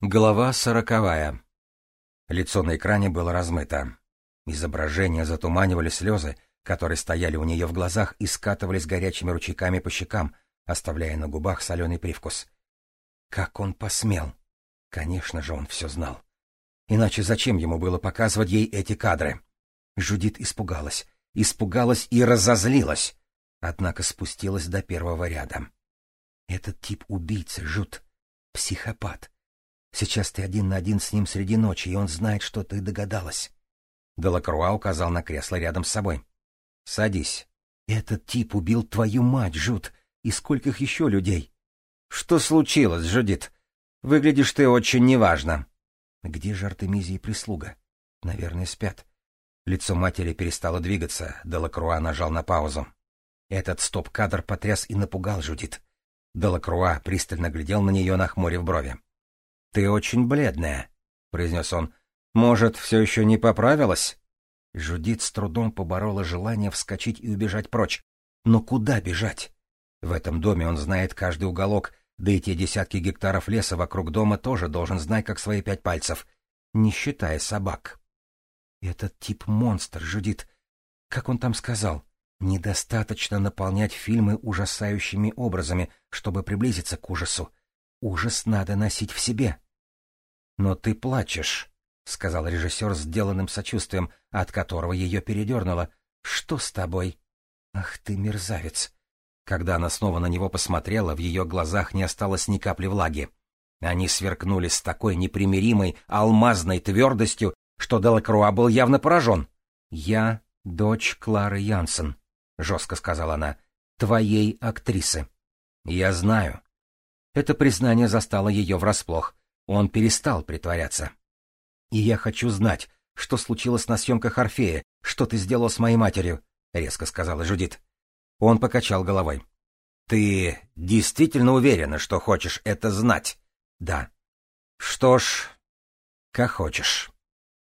Глава сороковая. Лицо на экране было размыто. Изображение затуманивали слезы, которые стояли у нее в глазах и скатывались горячими ручейками по щекам, оставляя на губах соленый привкус. Как он посмел? Конечно же, он все знал. Иначе зачем ему было показывать ей эти кадры? Жудит испугалась, испугалась и разозлилась, однако спустилась до первого ряда. Этот тип убийцы, Жут, психопат. Сейчас ты один на один с ним среди ночи, и он знает, что ты догадалась. Делакруа указал на кресло рядом с собой. — Садись. Этот тип убил твою мать, Жут, и скольких еще людей? — Что случилось, Жудит? Выглядишь ты очень неважно. — Где же Артемизия и прислуга? Наверное, спят. Лицо матери перестало двигаться, Делакруа нажал на паузу. Этот стоп-кадр потряс и напугал Жудит. Делакруа пристально глядел на нее, нахмурив брови. — Ты очень бледная, — произнес он. — Может, все еще не поправилась? Жудит с трудом поборола желание вскочить и убежать прочь. Но куда бежать? В этом доме он знает каждый уголок, да и те десятки гектаров леса вокруг дома тоже должен знать, как свои пять пальцев, не считая собак. Этот тип монстр, Жудит. Как он там сказал? Недостаточно наполнять фильмы ужасающими образами, чтобы приблизиться к ужасу. Ужас надо носить в себе. — Но ты плачешь, — сказал режиссер с сделанным сочувствием, от которого ее передернуло. — Что с тобой? — Ах ты, мерзавец! Когда она снова на него посмотрела, в ее глазах не осталось ни капли влаги. Они сверкнули с такой непримиримой алмазной твердостью, что Делакруа был явно поражен. — Я дочь Клары Янсен, — жестко сказала она, — твоей актрисы. — Я знаю, это признание застало ее врасплох. Он перестал притворяться. «И я хочу знать, что случилось на съемках Орфея, что ты сделал с моей матерью», — резко сказала Жудит. Он покачал головой. «Ты действительно уверена, что хочешь это знать?» «Да». «Что ж, как хочешь».